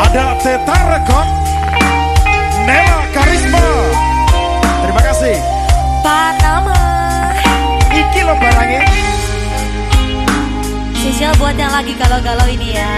Ada Teta Rekod Nela Karisma. Terima kasih. Panama. Iki lo barangnya. Sisil buat yang lagi galau-galau ini ya.